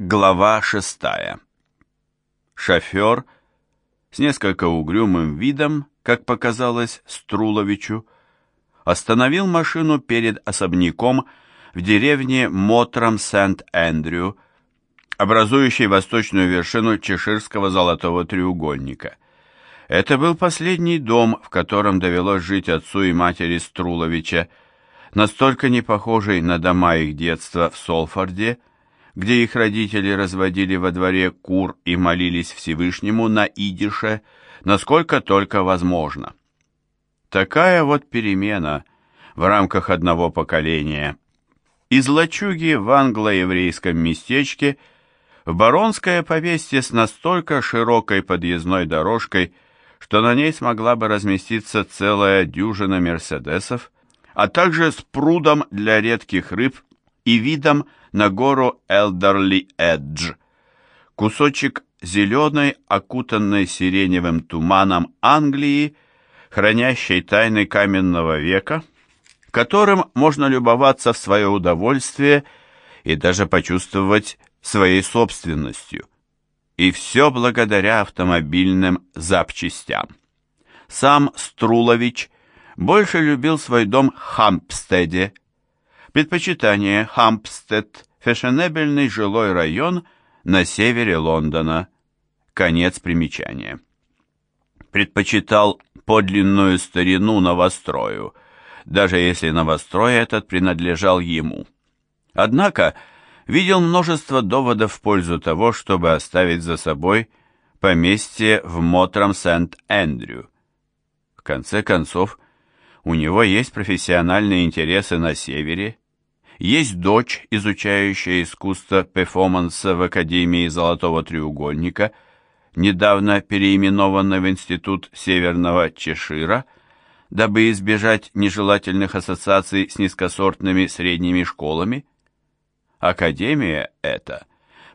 Глава шестая. Шофер с несколько угрюмым видом, как показалось Струловичу, остановил машину перед особняком в деревне Мотром Сент-Эндрю, образующей восточную вершину Чеширского золотого треугольника. Это был последний дом, в котором довелось жить отцу и матери Струловича, настолько не похожий на дома их детства в Солфорде, где их родители разводили во дворе кур и молились Всевышнему на идише, насколько только возможно. Такая вот перемена в рамках одного поколения. Из лачуги в англо-еврейском местечке в баронское поместье с настолько широкой подъездной дорожкой, что на ней смогла бы разместиться целая дюжина мерседесов, а также с прудом для редких рыб и видом на гору Элдерли Эдж. Кусочек зеленой, окутанной сиреневым туманом Англии, хранящей тайны каменного века, которым можно любоваться в свое удовольствие и даже почувствовать своей собственностью. И все благодаря автомобильным запчастям. Сам Струлович больше любил свой дом Хампстеде, Предпочитание Хампстед, фешенебельный жилой район на севере Лондона. Конец примечания. Предпочитал подлинную старину новострою, даже если новострой этот принадлежал ему. Однако видел множество доводов в пользу того, чтобы оставить за собой поместье в Мотром Сент-Эндрю. В конце концов, у него есть профессиональные интересы на севере, есть дочь, изучающая искусство перформанса в Академии Золотого Треугольника, недавно переименованная в Институт Северного Чешира, дабы избежать нежелательных ассоциаций с низкосортными средними школами. Академия эта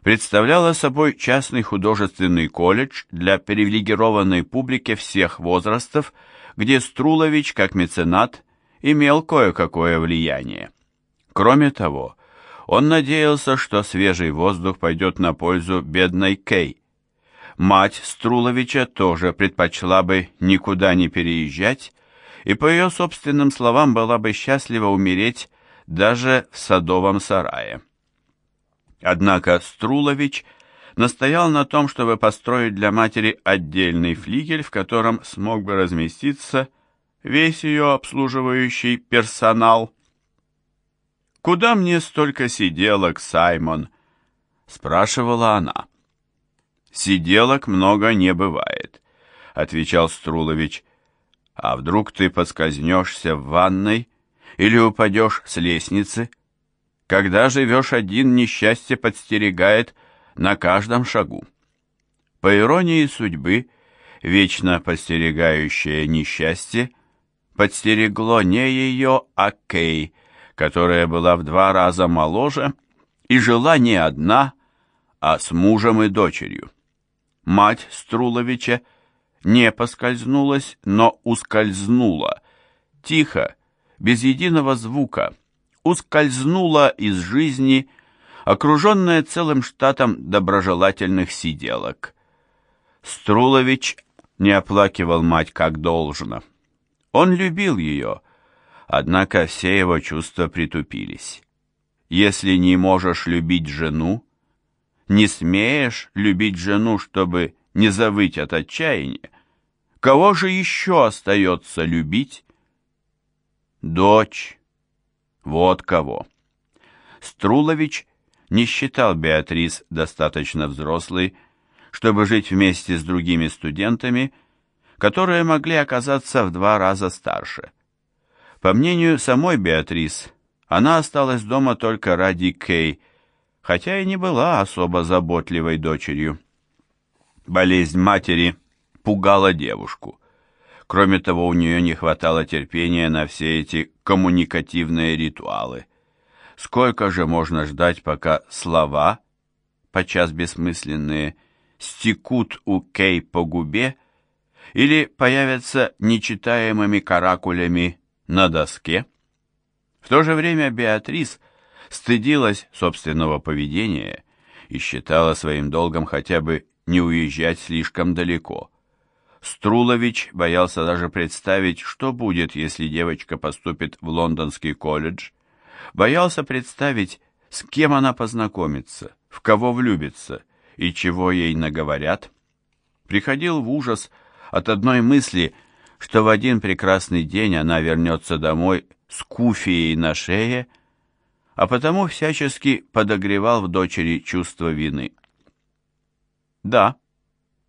представляла собой частный художественный колледж для привилегированной публики всех возрастов, где Струлович, как меценат, имел кое-какое влияние. Кроме того, он надеялся, что свежий воздух пойдет на пользу бедной Кей. Мать Струловича тоже предпочла бы никуда не переезжать, и, по ее собственным словам, была бы счастлива умереть даже в садовом сарае. Однако Струлович настоял на том, чтобы построить для матери отдельный флигель, в котором смог бы разместиться весь ее обслуживающий персонал – «Куда мне столько сиделок, Саймон?» — спрашивала она. «Сиделок много не бывает», — отвечал Струлович. «А вдруг ты подскользнешься в ванной или упадешь с лестницы? Когда живешь один, несчастье подстерегает на каждом шагу». По иронии судьбы, вечно подстерегающее несчастье подстерегло не ее, а Кей — которая была в два раза моложе и жила не одна, а с мужем и дочерью. Мать Струловича не поскользнулась, но ускользнула, тихо, без единого звука, ускользнула из жизни, окруженная целым штатом доброжелательных сиделок. Струлович не оплакивал мать как должно. Он любил ее, Однако все его чувства притупились. Если не можешь любить жену, не смеешь любить жену, чтобы не завыть от отчаяния, кого же еще остается любить? Дочь. Вот кого. Струлович не считал Беатрис достаточно взрослой, чтобы жить вместе с другими студентами, которые могли оказаться в два раза старше. По мнению самой Беатрис, она осталась дома только ради Кей, хотя и не была особо заботливой дочерью. Болезнь матери пугала девушку. Кроме того, у нее не хватало терпения на все эти коммуникативные ритуалы. Сколько же можно ждать, пока слова, подчас бессмысленные, стекут у Кей по губе или появятся нечитаемыми каракулями на доске. В то же время Беатрис стыдилась собственного поведения и считала своим долгом хотя бы не уезжать слишком далеко. Струлович боялся даже представить, что будет, если девочка поступит в лондонский колледж. Боялся представить, с кем она познакомится, в кого влюбится и чего ей наговорят. Приходил в ужас от одной мысли, что в один прекрасный день она вернется домой с куфией на шее, а потому всячески подогревал в дочери чувство вины. Да,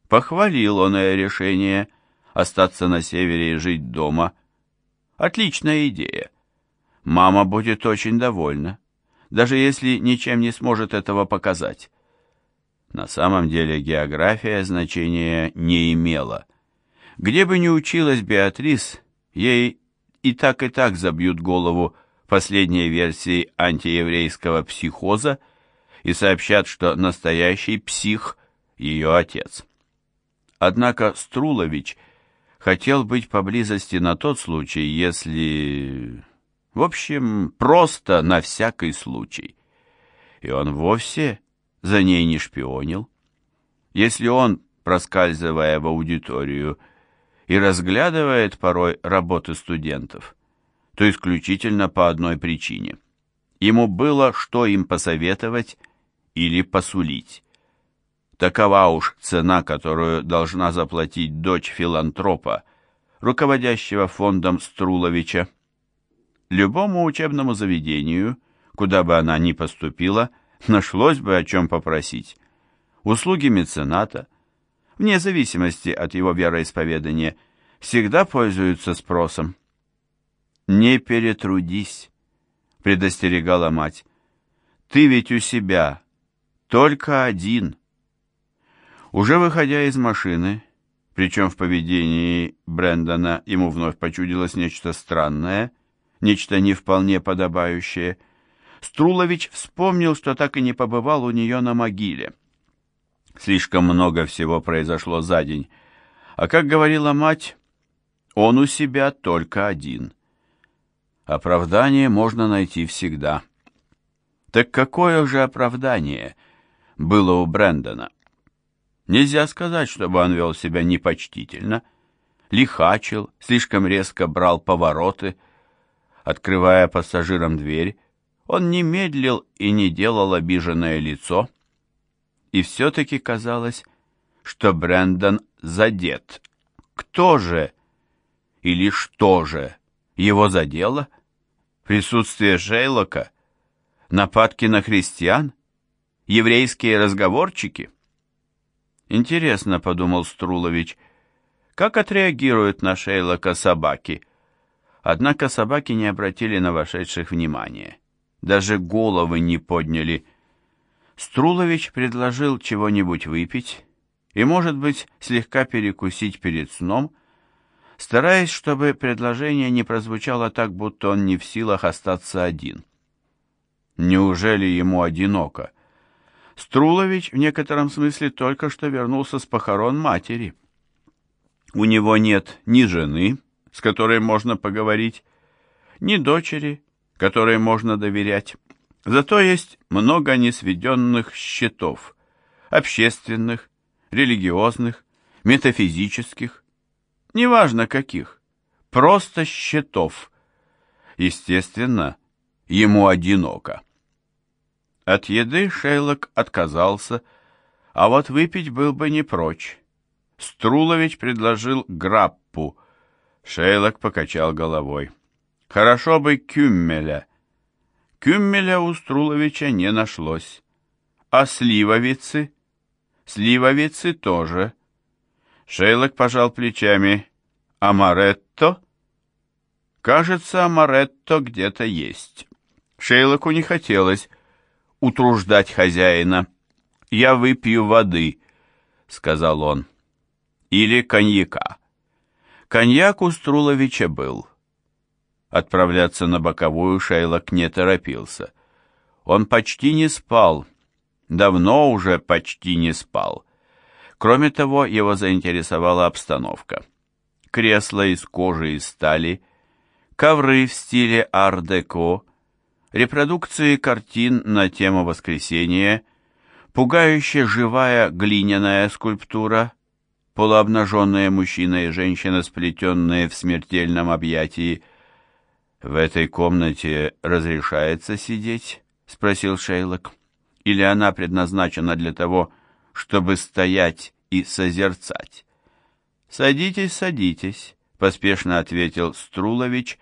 похвалил он ее решение остаться на севере и жить дома. Отличная идея. Мама будет очень довольна, даже если ничем не сможет этого показать. На самом деле география значения не имела. Где бы ни училась Беатрис, ей и так и так забьют голову последней версии антиеврейского психоза и сообщат, что настоящий псих – ее отец. Однако Струлович хотел быть поблизости на тот случай, если... В общем, просто на всякий случай. И он вовсе за ней не шпионил. Если он, проскальзывая в аудиторию, и разглядывает порой работы студентов, то исключительно по одной причине. Ему было что им посоветовать или посулить. Такова уж цена, которую должна заплатить дочь филантропа, руководящего фондом Струловича. Любому учебному заведению, куда бы она ни поступила, нашлось бы о чем попросить. Услуги мецената, вне зависимости от его вероисповедания, всегда пользуются спросом. «Не перетрудись», — предостерегала мать. «Ты ведь у себя только один». Уже выходя из машины, причем в поведении Брэндона ему вновь почудилось нечто странное, нечто не вполне подобающее, Струлович вспомнил, что так и не побывал у нее на могиле. Слишком много всего произошло за день, а, как говорила мать, он у себя только один. Оправдание можно найти всегда. Так какое же оправдание было у Брэндона? Нельзя сказать, чтобы он вел себя непочтительно, лихачил, слишком резко брал повороты. Открывая пассажирам дверь, он не медлил и не делал обиженное лицо. И все-таки казалось, что Брэндон задет. Кто же или что же его задело? Присутствие Шейлока? Нападки на христиан? Еврейские разговорчики? Интересно, подумал Струлович, как отреагируют на Шейлока собаки? Однако собаки не обратили на вошедших внимания. Даже головы не подняли. Струлович предложил чего-нибудь выпить и, может быть, слегка перекусить перед сном, стараясь, чтобы предложение не прозвучало так, будто он не в силах остаться один. Неужели ему одиноко? Струлович в некотором смысле только что вернулся с похорон матери. У него нет ни жены, с которой можно поговорить, ни дочери, которой можно доверять. Зато есть много несведенных счетов, общественных, религиозных, метафизических, неважно каких, просто счетов. Естественно, ему одиноко. От еды Шейлок отказался, а вот выпить был бы не прочь. Струлович предложил граппу. Шейлок покачал головой. Хорошо бы кюммеля. Кюммеля у Струловича не нашлось. А сливовицы? Сливовицы тоже. Шейлок пожал плечами. Амаретто? Кажется, амаретто где-то есть. Шейлоку не хотелось утруждать хозяина. «Я выпью воды», — сказал он. «Или коньяка». Коньяк у Струловича был. Отправляться на боковую Шейлок не торопился. Он почти не спал, давно уже почти не спал. Кроме того, его заинтересовала обстановка. Кресла из кожи и стали, ковры в стиле ар-деко, репродукции картин на тему воскресения, Пугающе живая глиняная скульптура, полуобнаженные мужчина и женщина, сплетенные в смертельном объятии. «В этой комнате разрешается сидеть?» — спросил Шейлок. «Или она предназначена для того, чтобы стоять и созерцать?» «Садитесь, садитесь», — поспешно ответил Струлович,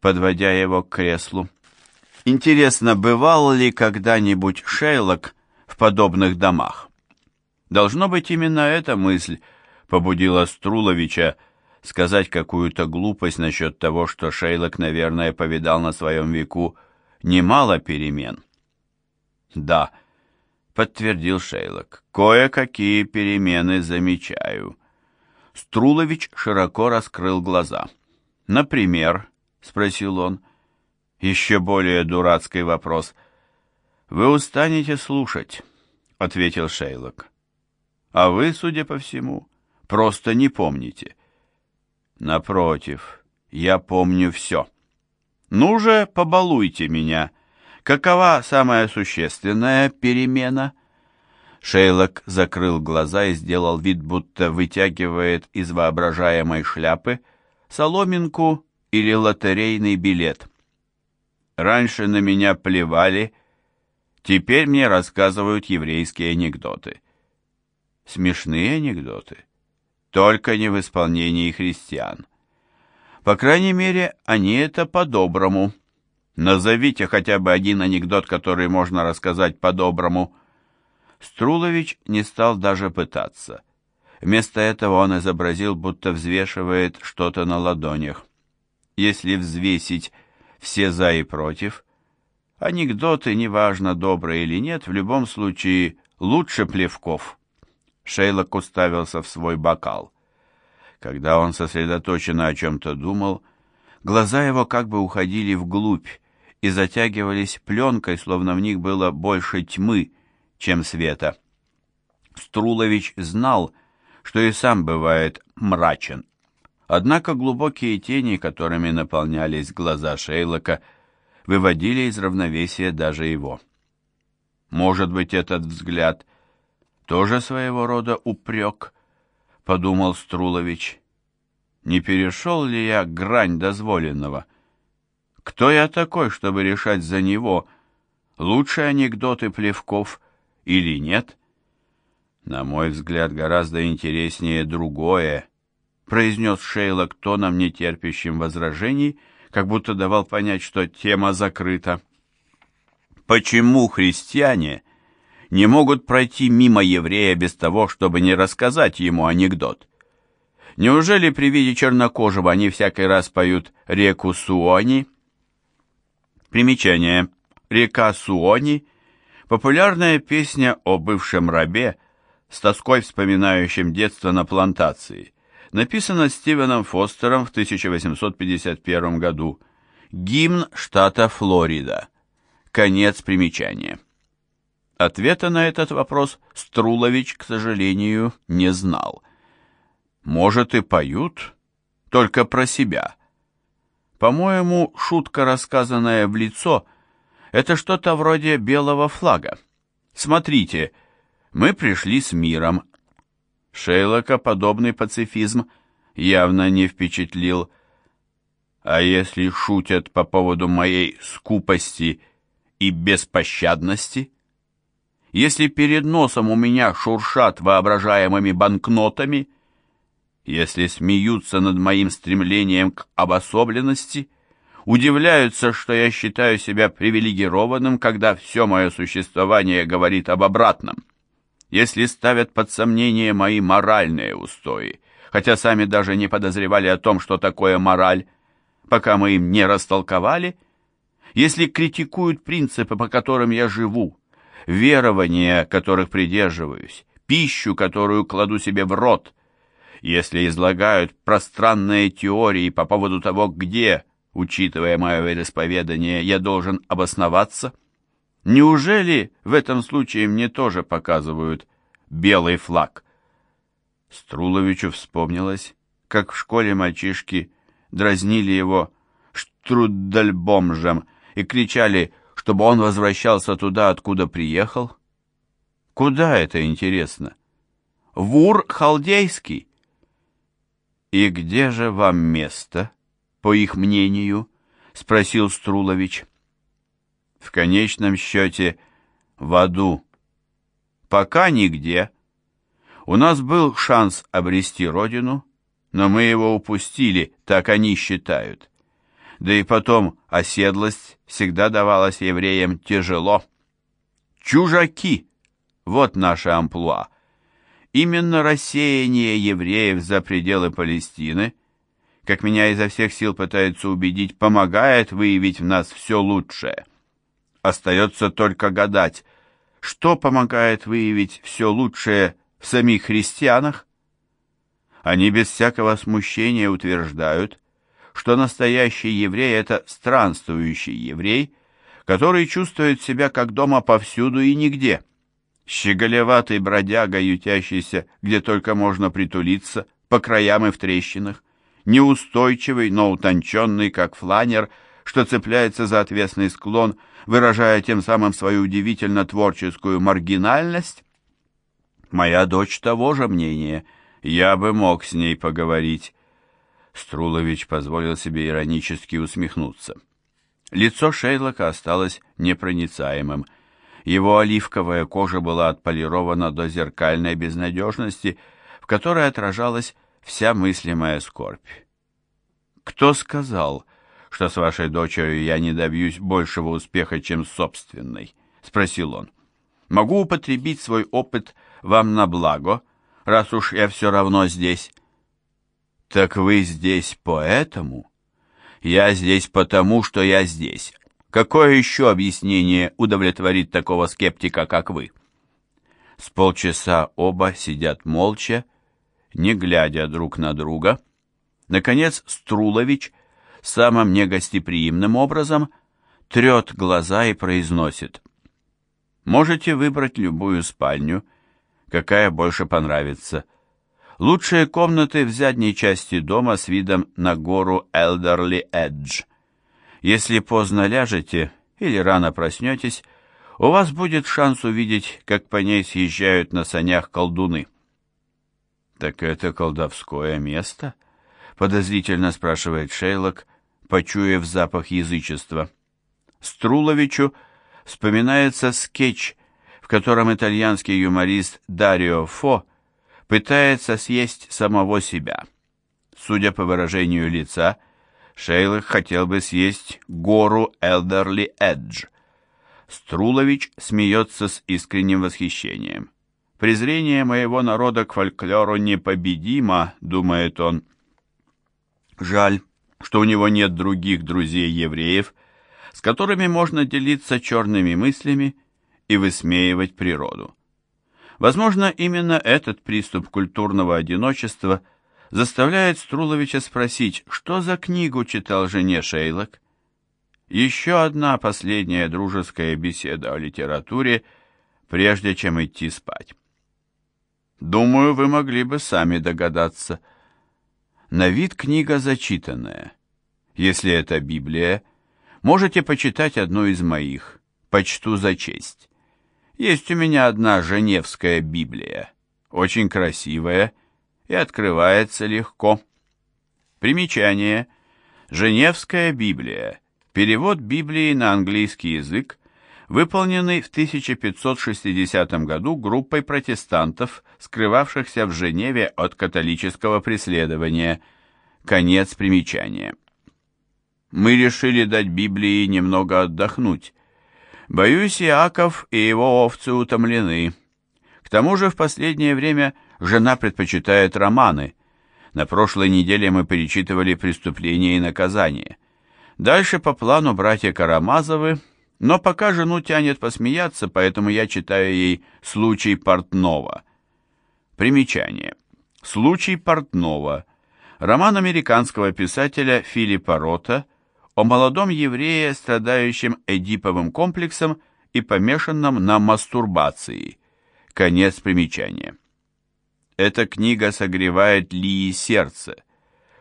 подводя его к креслу. «Интересно, бывал ли когда-нибудь Шейлок в подобных домах?» Должно быть, именно эта мысль побудила Струловича сказать какую-то глупость насчет того, что Шейлок, наверное, повидал на своем веку немало перемен. «Да», — подтвердил Шейлок, — «кое-какие перемены замечаю». Струлович широко раскрыл глаза. «Например?» — спросил он. «Еще более дурацкий вопрос». «Вы устанете слушать», — ответил Шейлок. «А вы, судя по всему, просто не помните». «Напротив, я помню все». «Ну же, побалуйте меня. Какова самая существенная перемена?» Шейлок закрыл глаза и сделал вид, будто вытягивает из воображаемой шляпы соломинку или лотерейный билет. Раньше на меня плевали, теперь мне рассказывают еврейские анекдоты. Смешные анекдоты, только не в исполнении христиан. По крайней мере, они это по-доброму. Назовите хотя бы один анекдот, который можно рассказать по-доброму – Струлович не стал даже пытаться. Вместо этого он изобразил, будто взвешивает что-то на ладонях. Если взвесить все «за» и «против», анекдоты, неважно, добрые или нет, в любом случае лучше плевков. Шейлок уставился в свой бокал. Когда он сосредоточенно о чем-то думал, глаза его как бы уходили вглубь и затягивались пленкой, словно в них было больше тьмы, чем света. Струлович знал, что и сам бывает мрачен. Однако глубокие тени, которыми наполнялись глаза Шейлока, выводили из равновесия даже его. Может быть, этот взгляд тоже своего рода упрек, подумал Струлович. Не перешел ли я грань дозволенного? Кто я такой, чтобы решать за него лучшие анекдоты Плевков или нет? На мой взгляд, гораздо интереснее другое, произнес Шейлок тоном, нетерпящим возражений, как будто давал понять, что тема закрыта. Почему христиане не могут пройти мимо еврея без того, чтобы не рассказать ему анекдот? Неужели при виде чернокожего они всякий раз поют реку Суони? Примечание. Река Суони – Популярная песня о бывшем рабе, с тоской вспоминающим детство на плантации, написана Стивеном Фостером в 1851 году. Гимн штата Флорида. Конец примечания. Ответа на этот вопрос Струлович, к сожалению, не знал. Может, и поют, только про себя. По-моему, шутка, рассказанная в лицо – это что-то вроде белого флага. Смотрите, мы пришли с миром. Шейлока подобный пацифизм явно не впечатлил. А если шутят по поводу моей скупости и беспощадности? Если перед носом у меня шуршат воображаемыми банкнотами? Если смеются над моим стремлением к обособленности – удивляются, что я считаю себя привилегированным, когда все мое существование говорит об обратном. Если ставят под сомнение мои моральные устои, хотя сами даже не подозревали о том, что такое мораль, пока мы им не растолковали, если критикуют принципы, по которым я живу, верования, которых придерживаюсь, пищу, которую кладу себе в рот, если излагают пространные теории по поводу того, где, учитывая мое вероисповедание, я должен обосноваться? Неужели в этом случае мне тоже показывают белый флаг? Струловичу вспомнилось, как в школе мальчишки дразнили его штрудельбомжем и кричали, чтобы он возвращался туда, откуда приехал. Куда это интересно? В Ур-Халдейский. И где же вам место, по их мнению? Спросил Струлович. В конечном счете, в аду. Пока нигде. У нас был шанс обрести родину, но мы его упустили, так они считают. Да и потом оседлость всегда давалась евреям тяжело. Чужаки — вот наше амплуа. Именно рассеяние евреев за пределы Палестины, как меня изо всех сил пытаются убедить, помогает выявить в нас все лучшее. Остается только гадать, что помогает выявить все лучшее в самих христианах? Они без всякого смущения утверждают, что настоящий еврей – это странствующий еврей, который чувствует себя как дома повсюду и нигде. Щеголеватый бродяга, ютящийся, где только можно притулиться, по краям и в трещинах, неустойчивый, но утонченный, как фланер, что цепляется за отвесный склон, выражая тем самым свою удивительно творческую маргинальность. Моя дочь того же мнения, я бы мог с ней поговорить. Струлович позволил себе иронически усмехнуться. Лицо Шейлока осталось непроницаемым. Его оливковая кожа была отполирована до зеркальной безнадежности, в которой отражалась вся мыслимая скорбь. «Кто сказал, что с вашей дочерью я не добьюсь большего успеха, чем с собственной?» — спросил он. «Могу употребить свой опыт вам на благо, раз уж я все равно здесь». «Так вы здесь поэтому?» «Я здесь потому, что я здесь. Какое еще объяснение удовлетворит такого скептика, как вы?» С полчаса оба сидят молча, не глядя друг на друга. Наконец Струлович самым негостеприимным образом трет глаза и произносит «Можете выбрать любую спальню, какая больше понравится». Лучшие комнаты в задней части дома с видом на гору Элдерли Эдж. Если поздно ляжете или рано проснетесь, у вас будет шанс увидеть, как по ней съезжают на санях колдуны. «Так это колдовское место?» — подозрительно спрашивает Шейлок, почуяв запах язычества. Струловичу вспоминается скетч, в котором итальянский юморист Дарио Фо пытается съесть самого себя. Судя по выражению лица, Шейлок хотел бы съесть гору Элдерли Эдж. Струлович смеется с искренним восхищением. «Презрение моего народа к фольклору непобедимо», — думает он. Жаль, что у него нет других друзей-евреев, с которыми можно делиться черными мыслями и высмеивать природу. Возможно, именно этот приступ культурного одиночества заставляет Струловича спросить, что за книгу читал жене Шейлок. Еще одна последняя дружеская беседа о литературе, прежде чем идти спать. Думаю, вы могли бы сами догадаться. На вид книга зачитанная. Если это Библия, можете почитать одну из моих, почту за честь. Есть у меня одна Женевская Библия, очень красивая и открывается легко. Примечание. Женевская Библия. Перевод Библии на английский язык, выполненный в 1560 году группой протестантов, скрывавшихся в Женеве от католического преследования. Конец примечания. Мы решили дать Библии немного отдохнуть, Боюсь, Иаков и его овцы утомлены. К тому же в последнее время жена предпочитает романы. На прошлой неделе мы перечитывали «Преступление и наказание». Дальше по плану братья Карамазовы, но пока жену тянет посмеяться, поэтому я читаю ей «Случай Портнова». Примечание. «Случай Портнова» роман американского писателя Филиппа Рота – о молодом еврее, страдающем эдиповым комплексом и помешанном на мастурбации. Конец примечания. Эта книга согревает Лии сердце,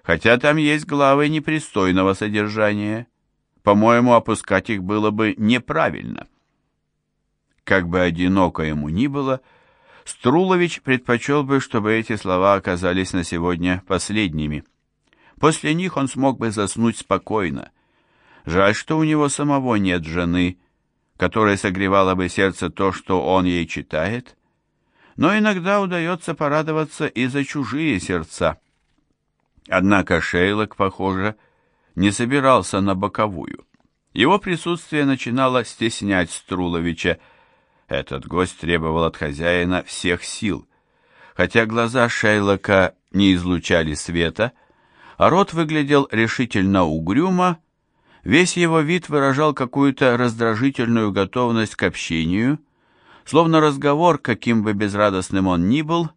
хотя там есть главы непристойного содержания. По-моему, опускать их было бы неправильно. Как бы одиноко ему ни было, Струлович предпочел бы, чтобы эти слова оказались на сегодня последними. После них он смог бы заснуть спокойно. Жаль, что у него самого нет жены, которая согревала бы сердце то, что он ей читает. Но иногда удается порадоваться и за чужие сердца. Однако Шейлок, похоже, не собирался на боковую. Его присутствие начинало стеснять Струловича. Этот гость требовал от хозяина всех сил. Хотя глаза Шейлока не излучали света, а рот выглядел решительно угрюмо, весь его вид выражал какую-то раздражительную готовность к общению, словно разговор, каким бы безрадостным он ни был,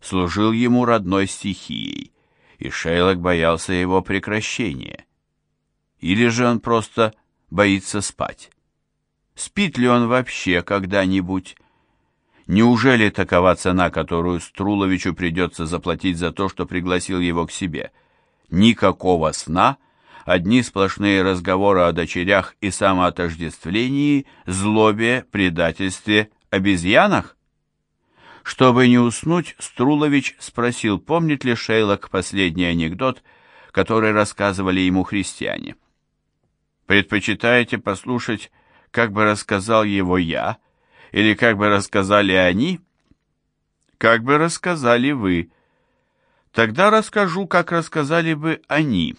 служил ему родной стихией, и Шейлок боялся его прекращения. Или же он просто боится спать? Спит ли он вообще когда-нибудь? Неужели такова цена, которую Струловичу придется заплатить за то, что пригласил его к себе? Никакого сна, одни сплошные разговоры о дочерях и самоотождествлении, злобе, предательстве, обезьянах? Чтобы не уснуть, Струлович спросил, помнит ли Шейлок последний анекдот, который рассказывали ему христиане. Предпочитаете послушать, как бы рассказал его я, или как бы рассказали они? Как бы рассказали вы. Тогда расскажу, как рассказали бы они.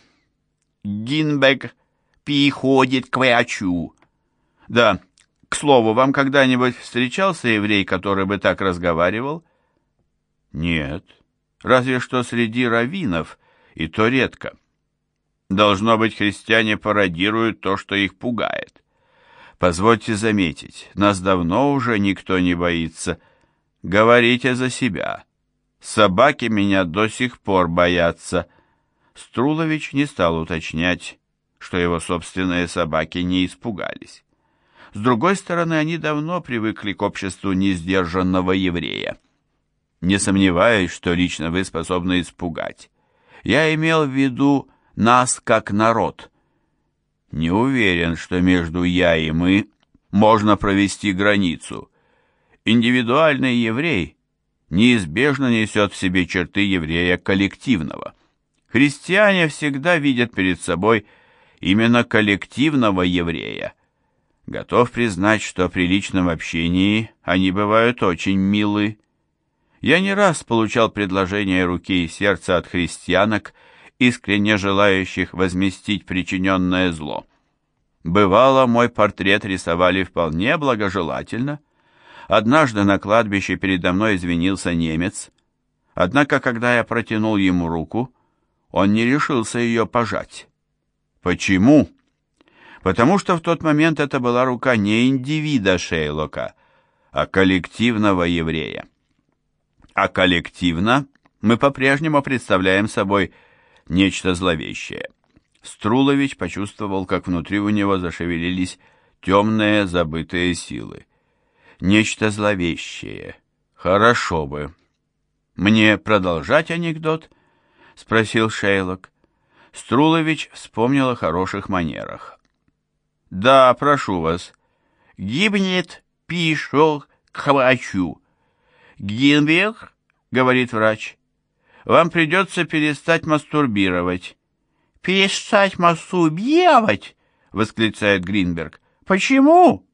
Гинбек переходит к врачу. Да, к слову, вам когда-нибудь встречался еврей, который бы так разговаривал? Нет, разве что среди раввинов, и то редко. Должно быть, христиане пародируют то, что их пугает. Позвольте заметить, нас давно уже никто не боится. Говорите за себя. Собаки меня до сих пор боятся. Струлович не стал уточнять, что его собственные собаки не испугались. С другой стороны, они давно привыкли к обществу несдержанного еврея. Не сомневаюсь, что лично вы способны испугать. Я имел в виду нас как народ. Не уверен, что между «я» и «мы» можно провести границу. Индивидуальный еврей неизбежно несет в себе черты еврея коллективного. Христиане всегда видят перед собой именно коллективного еврея. Готов признать, что при личном общении они бывают очень милы. Я не раз получал предложения руки и сердца от христианок, искренне желающих возместить причиненное зло. Бывало, мой портрет рисовали вполне благожелательно. Однажды на кладбище передо мной извинился немец, однако, когда я протянул ему руку, он не решился ее пожать. Почему? Потому что в тот момент это была рука не индивида Шейлока, а коллективного еврея. А коллективно мы по-прежнему представляем собой нечто зловещее. Струлович почувствовал, как внутри у него зашевелились темные забытые силы. Нечто зловещее. Хорошо бы. Мне продолжать анекдот? Спросил Шейлок. Струлович вспомнил о хороших манерах. Да, прошу вас. Гибнет, пишел к врачу. Гинберг, говорит врач, вам придется перестать мастурбировать. «Перестать мастурбировать?» — восклицает Гринберг. «Почему?»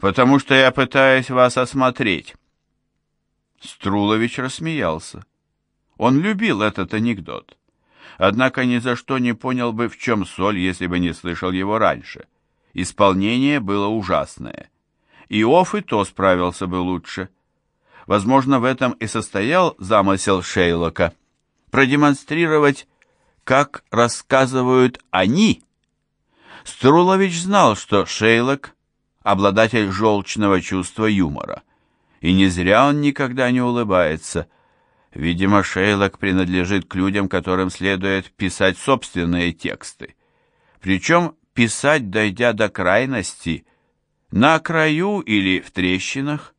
«Потому что я пытаюсь вас осмотреть». Струлович рассмеялся. Он любил этот анекдот. Однако ни за что не понял бы, в чем соль, если бы не слышал его раньше. Исполнение было ужасное. Иов и то справился бы лучше. Возможно, в этом и состоял замысел Шейлока — продемонстрировать, как рассказывают они. Струлович знал, что Шейлок — обладатель желчного чувства юмора, и не зря он никогда не улыбается. Видимо, Шейлок принадлежит к людям, которым следует писать собственные тексты. Причем писать, дойдя до крайности, на краю или в трещинах.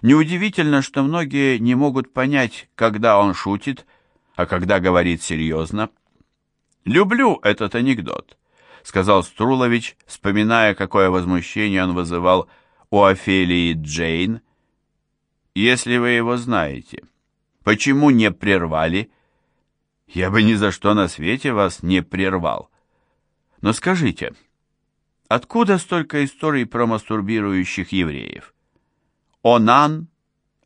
Неудивительно, что многие не могут понять, когда он шутит, а когда говорит серьезно. «Люблю этот анекдот», — сказал Струлович, вспоминая, какое возмущение он вызывал у Офелии Джейн? Если вы его знаете, почему не прервали? Я бы ни за что на свете вас не прервал. Но скажите, откуда столько историй про мастурбирующих евреев? Онан,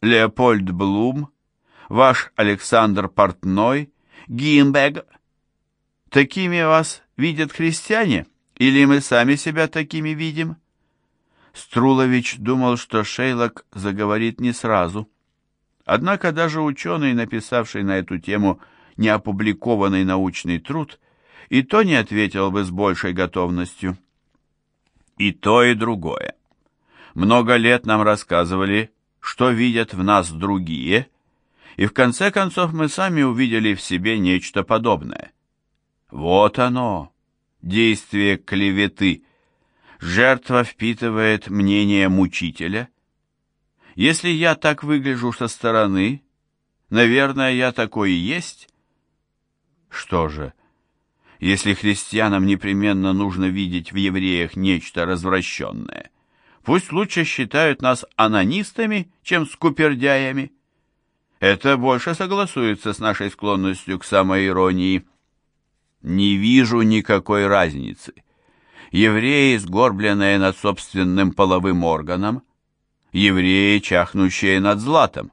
Леопольд Блум, ваш Александр Портной, Гимбег. Такими вас видят христиане? Или мы сами себя такими видим? Струлович думал, что Шейлок заговорит не сразу. Однако даже ученый, написавший на эту тему неопубликованный научный труд, и то не ответил бы с большей готовностью. И то, и другое. Много лет нам рассказывали, что видят в нас другие, и в конце концов мы сами увидели в себе нечто подобное. Вот оно, действие клеветы. Жертва впитывает мнение мучителя. Если я так выгляжу со стороны, наверное, я такой и есть. Что же, если христианам непременно нужно видеть в евреях нечто развращенное, пусть лучше считают нас анонистами, чем скупердяями. Это больше согласуется с нашей склонностью к самоиронии. Не вижу никакой разницы. Евреи, сгорбленные над собственным половым органом, евреи, чахнущие над златом.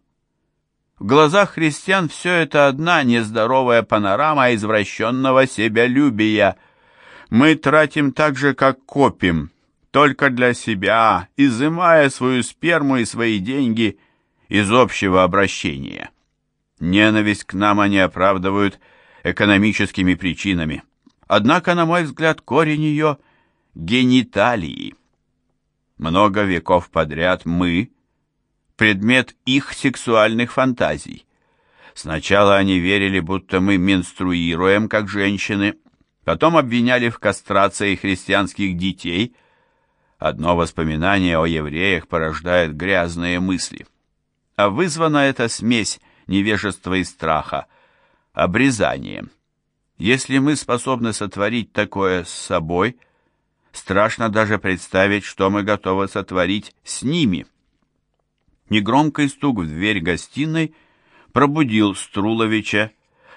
В глазах христиан все это одна нездоровая панорама извращенного себялюбия. Мы тратим так же, как копим, только для себя, изымая свою сперму и свои деньги из общего обращения. Ненависть к нам они оправдывают экономическими причинами. Однако, на мой взгляд, корень ее – гениталии. Много веков подряд мы – предмет их сексуальных фантазий. Сначала они верили, будто мы менструируем, как женщины, потом обвиняли в кастрации христианских детей. Одно воспоминание о евреях порождает грязные мысли. А вызвана эта смесь невежества и страха – обрезанием. Если мы способны сотворить такое с собой, страшно даже представить, что мы готовы сотворить с ними. Негромкий стук в дверь гостиной пробудил Струловича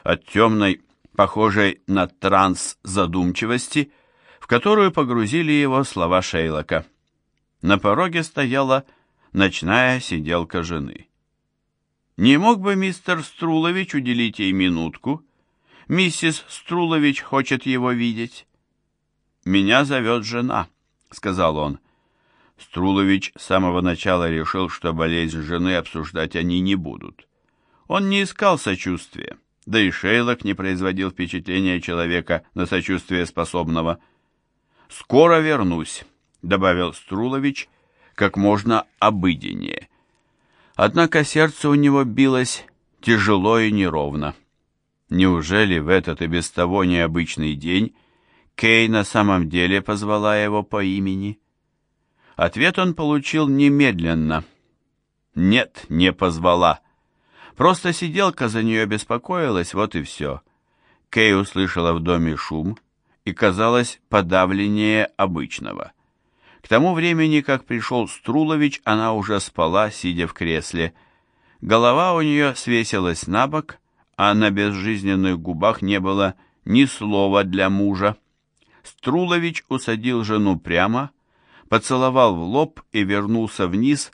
от темной, похожей на транс задумчивости, в которую погрузили его слова Шейлока. На пороге стояла ночная сиделка жены. Не мог бы мистер Струлович уделить ей минутку? Миссис Струлович хочет его видеть. Меня зовет жена, сказал он. Струлович с самого начала решил, что болезнь жены обсуждать они не будут. Он не искал сочувствия, да и Шейлок не производил впечатления человека на сочувствие способного. «Скоро вернусь», — добавил Струлович как можно обыденнее. Однако сердце у него билось тяжело и неровно. Неужели в этот и без того необычный день Кей на самом деле позвала его по имени? Ответ он получил немедленно. Нет, не позвала. Просто сиделка за нее беспокоилась, вот и все. Кей услышала в доме шум и казалась подавленнее обычного. К тому времени, как пришел Струлович, она уже спала, сидя в кресле. Голова у нее свесилась на бок, а на безжизненных губах не было ни слова для мужа. Струлович усадил жену прямо, поцеловал в лоб и вернулся вниз,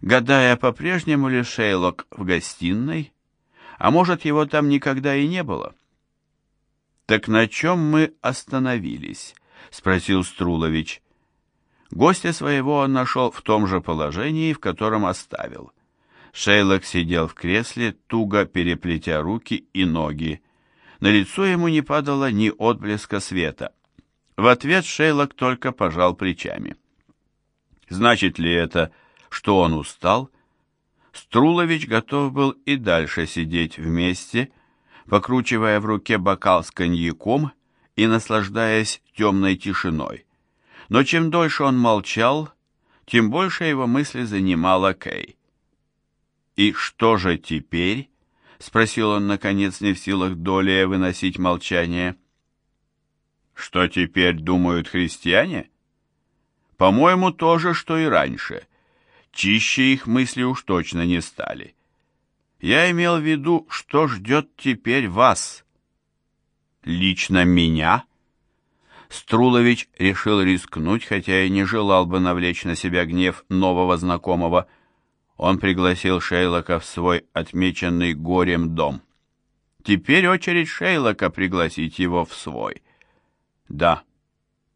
гадая, по-прежнему ли Шейлок в гостиной, а может, его там никогда и не было. «Так на чем мы остановились?» — спросил Струлович. Гостя своего он нашел в том же положении, в котором оставил. Шейлок сидел в кресле, туго переплетя руки и ноги. На лицо ему не падало ни отблеска света. В ответ Шейлок только пожал плечами. Значит ли это, что он устал? Струлович готов был и дальше сидеть вместе, покручивая в руке бокал с коньяком и наслаждаясь темной тишиной. Но чем дольше он молчал, тем больше его мысли занимала Кей. «И что же теперь?» — спросил он, наконец, не в силах долее выносить молчание. «Что теперь думают христиане?» «По-моему, то же, что и раньше. Чище их мысли уж точно не стали. Я имел в виду, что ждет теперь вас. Лично меня? Струлович решил рискнуть, хотя и не желал бы навлечь на себя гнев нового знакомого. Он пригласил Шейлока в свой отмеченный горем дом. Теперь очередь Шейлока пригласить его в свой. Да,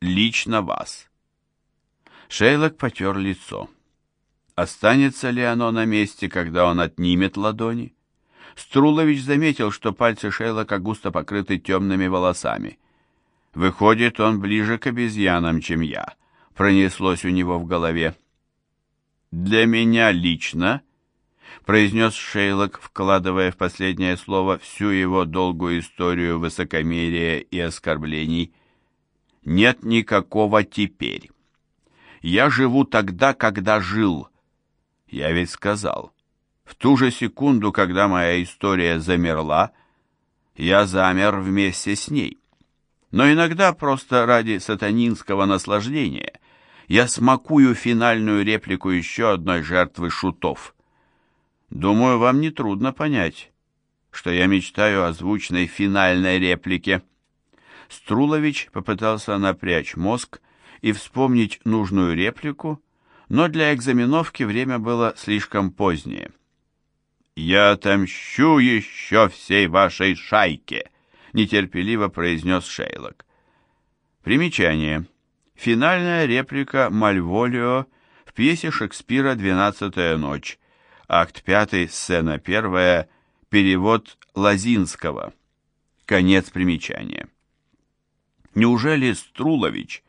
лично вас. Шейлок потер лицо. Останется ли оно на месте, когда он отнимет ладони? Струлович заметил, что пальцы Шейлока густо покрыты темными волосами. Выходит, он ближе к обезьянам, чем я, пронеслось у него в голове. Для меня лично, произнес Шейлок, вкладывая в последнее слово всю его долгую историю высокомерия и оскорблений, нет никакого теперь. Я живу тогда, когда жил, я ведь сказал, в ту же секунду, когда моя история замерла, я замер вместе с ней. Но иногда просто ради сатанинского наслаждения я смакую финальную реплику еще одной жертвы шутов. Думаю, вам не трудно понять, что я мечтаю о звучной финальной реплике. Струлович попытался напрячь мозг и вспомнить нужную реплику, но для экзаменовки время было слишком позднее. «Я отомщу еще всей вашей шайке», — нетерпеливо произнес Шейлок. Примечание. Финальная реплика Мальволио в пьесе Шекспира «Двенадцатая ночь», акт пятый, сцена первая, перевод Лазинского. Конец примечания. Неужели Струлович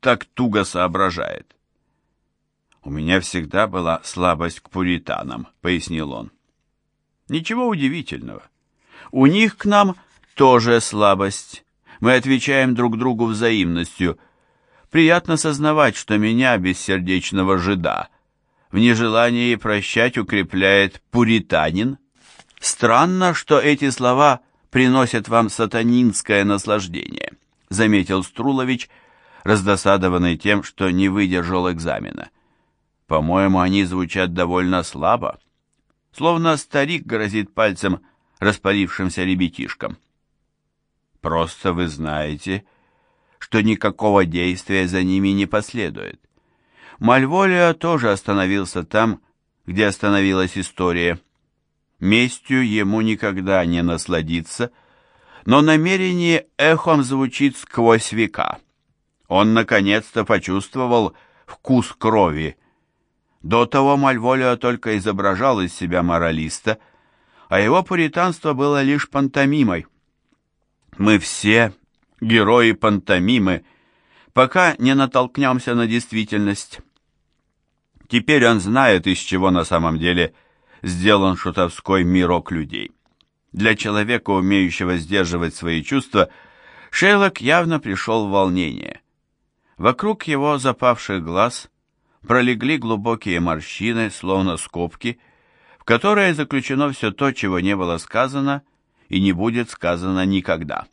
так туго соображает? «У меня всегда была слабость к пуританам», — пояснил он. «Ничего удивительного. У них к нам тоже слабость. Мы отвечаем друг другу взаимностью. Приятно сознавать, что меня, бессердечного жида, в нежелании прощать укрепляет пуританин. Странно, что эти слова приносят вам сатанинское наслаждение», — заметил Струлович, раздосадованный тем, что не выдержал экзамена. По-моему, они звучат довольно слабо, словно старик грозит пальцем распалившимся ребятишкам. Просто вы знаете, что никакого действия за ними не последует. Мальволио тоже остановился там, где остановилась история. Местью ему никогда не насладиться, но намерение эхом звучит сквозь века. Он наконец-то почувствовал вкус крови, до того Мальволио только изображал из себя моралиста, а его пуританство было лишь пантомимой. Мы все герои пантомимы, пока не натолкнемся на действительность. Теперь он знает, из чего на самом деле сделан шутовской мирок людей. Для человека, умеющего сдерживать свои чувства, Шейлок явно пришел в волнение. Вокруг его запавших глаз – пролегли глубокие морщины, словно скобки, в которые заключено все то, чего не было сказано и не будет сказано никогда.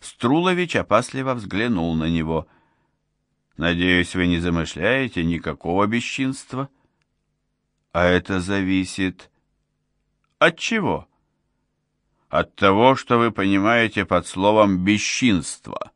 Струлович опасливо взглянул на него. «Надеюсь, вы не замышляете никакого бесчинства?» «А это зависит...» «От чего?» «От того, что вы понимаете под словом «бесчинство».